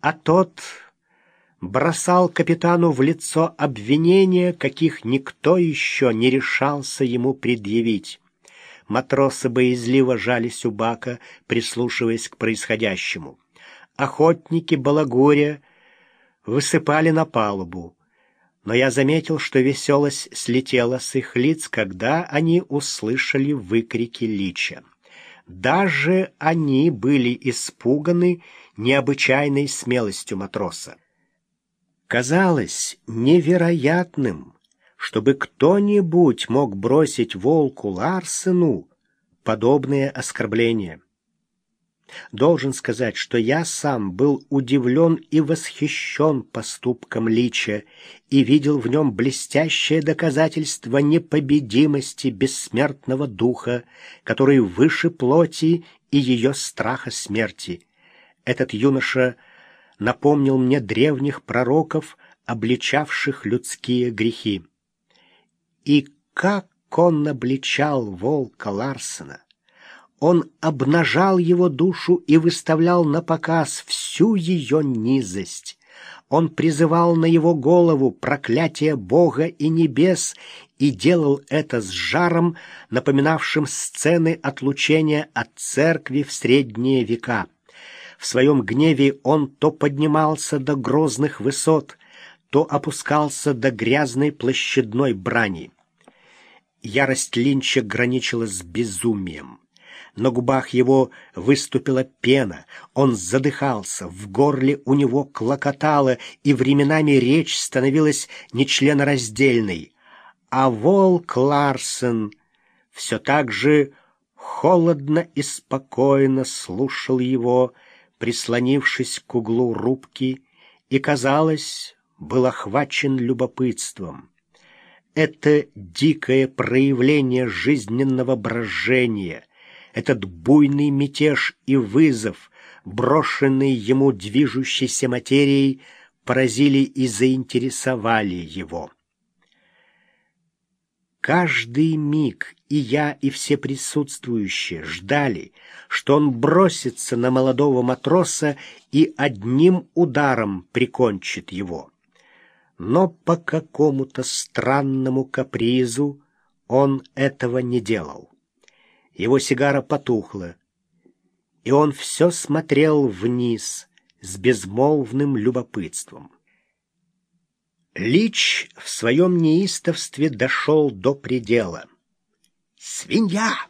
а тот бросал капитану в лицо обвинения, каких никто еще не решался ему предъявить. Матросы боязливо жались у бака, прислушиваясь к происходящему. Охотники балагуря высыпали на палубу, но я заметил, что веселость слетела с их лиц, когда они услышали выкрики лича. Даже они были испуганы необычайной смелостью матроса. Казалось невероятным, чтобы кто-нибудь мог бросить волку Ларсену подобные оскорбления. Должен сказать, что я сам был удивлен и восхищен поступком Лича и видел в нем блестящее доказательство непобедимости бессмертного духа, который выше плоти и ее страха смерти. Этот юноша — напомнил мне древних пророков, обличавших людские грехи. И как он обличал волка Ларсена! Он обнажал его душу и выставлял на показ всю ее низость. Он призывал на его голову проклятие Бога и небес и делал это с жаром, напоминавшим сцены отлучения от церкви в средние века. В своем гневе он то поднимался до грозных высот, то опускался до грязной площадной брани. Ярость Линча граничила с безумием. На губах его выступила пена, он задыхался, в горле у него клокотало, и временами речь становилась нечленораздельной. А волк Ларсен все так же холодно и спокойно слушал его, прислонившись к углу рубки, и, казалось, был охвачен любопытством. Это дикое проявление жизненного брожения, этот буйный мятеж и вызов, брошенный ему движущейся материей, поразили и заинтересовали его. Каждый миг и я, и все присутствующие ждали, что он бросится на молодого матроса и одним ударом прикончит его. Но по какому-то странному капризу он этого не делал. Его сигара потухла, и он все смотрел вниз с безмолвным любопытством. Лич в своем неистовстве дошел до предела. «Свинья!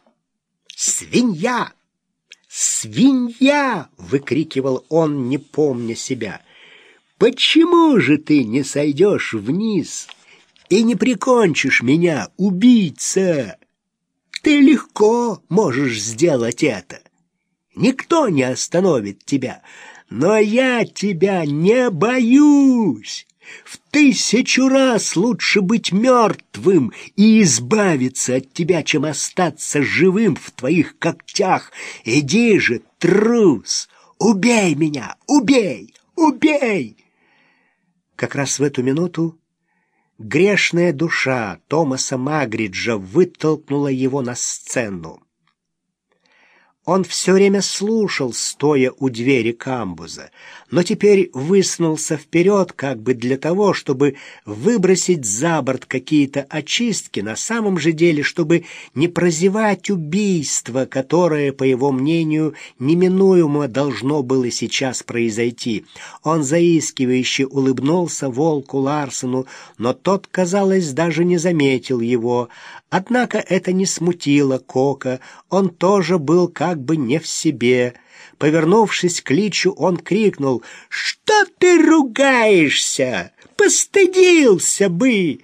Свинья! Свинья!» — выкрикивал он, не помня себя. «Почему же ты не сойдешь вниз и не прикончишь меня, убийца? Ты легко можешь сделать это. Никто не остановит тебя, но я тебя не боюсь». В тысячу раз лучше быть мертвым и избавиться от тебя, чем остаться живым в твоих когтях. Иди же, трус, убей меня, убей, убей!» Как раз в эту минуту грешная душа Томаса Магриджа вытолкнула его на сцену. Он все время слушал, стоя у двери камбуза, но теперь высунулся вперед, как бы для того, чтобы выбросить за борт какие-то очистки, на самом же деле, чтобы не прозевать убийство, которое, по его мнению, неминуемо должно было сейчас произойти. Он заискивающе улыбнулся волку Ларсену, но тот, казалось, даже не заметил его, Однако это не смутило Кока, он тоже был как бы не в себе. Повернувшись к Личу, он крикнул «Что ты ругаешься? Постыдился бы!»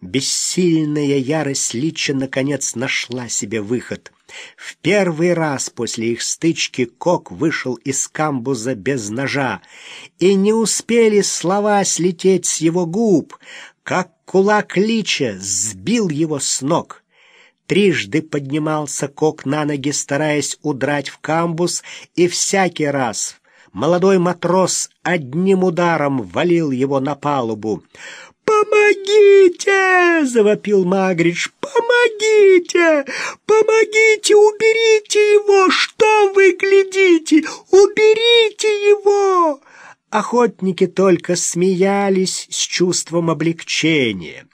Бессильная ярость Лича наконец нашла себе выход. В первый раз после их стычки Кок вышел из камбуза без ножа, и не успели слова слететь с его губ, как кулак Лича сбил его с ног. Трижды поднимался Кок на ноги, стараясь удрать в камбус, и всякий раз молодой матрос одним ударом валил его на палубу. «Помогите!» — завопил Магридж. «Помогите! Помогите! Уберите его! Что вы глядите? Уберите его!» Охотники только смеялись с чувством облегчения.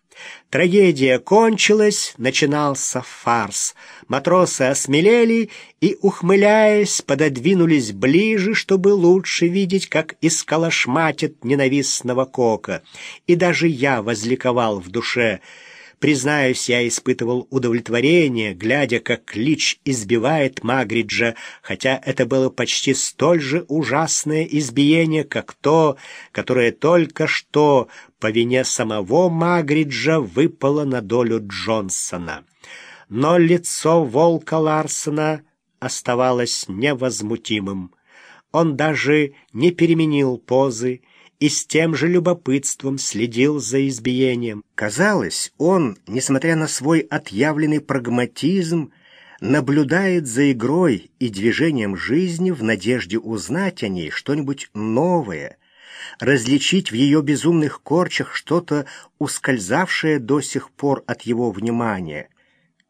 Трагедия кончилась, начинался фарс. Матросы осмелели и, ухмыляясь, пододвинулись ближе, чтобы лучше видеть, как исколошматит ненавистного кока. И даже я возликовал в душе — Признаюсь, я испытывал удовлетворение, глядя, как Лич избивает Магриджа, хотя это было почти столь же ужасное избиение, как то, которое только что по вине самого Магриджа выпало на долю Джонсона. Но лицо волка Ларсона оставалось невозмутимым. Он даже не переменил позы, и с тем же любопытством следил за избиением. Казалось, он, несмотря на свой отъявленный прагматизм, наблюдает за игрой и движением жизни в надежде узнать о ней что-нибудь новое, различить в ее безумных корчах что-то ускользавшее до сих пор от его внимания.